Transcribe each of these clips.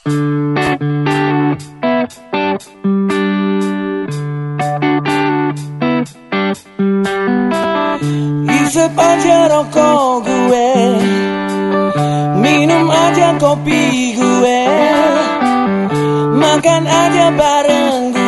Isep aja rokok gue. Minum aja kopi gue. Makan aja bareng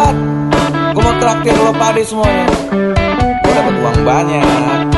Kamu Gue mau traktir lo padi semuanya. Gue dapet uang banyak.